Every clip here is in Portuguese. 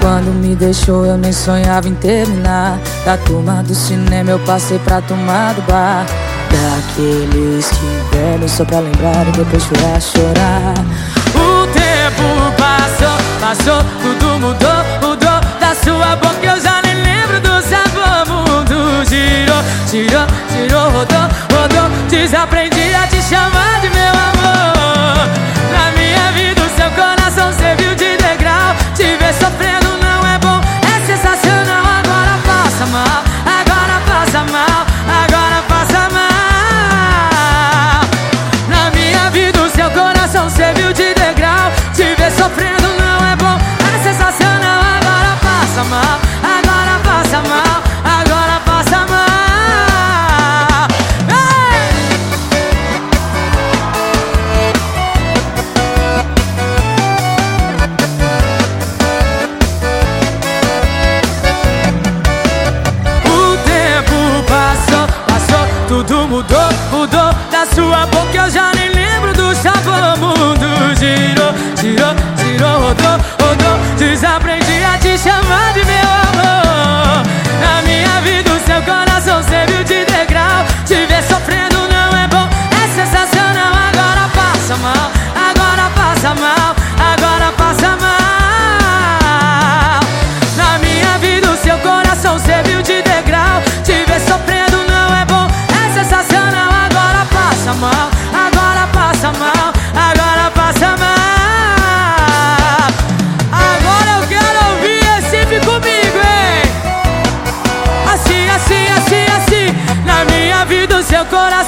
Quando me deixou, eu nem sonhava em terminar. Da turma do cinema, eu passei pra tomar do bar. Daqueles que velho só pra lembrar e depois chorar, chorar. O Desaprendi mudou, mudou Da sua boca eu já nem lembro do sabor. Mundo girou, girou, girou, rodou, rodou. Desaprendi a te chamar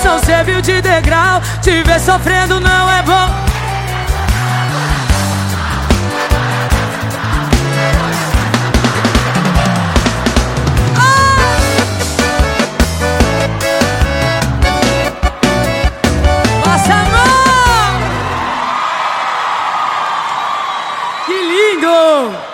coração serviu de degrau. Te ver sofrendo não é bom. Oh! Que lindo!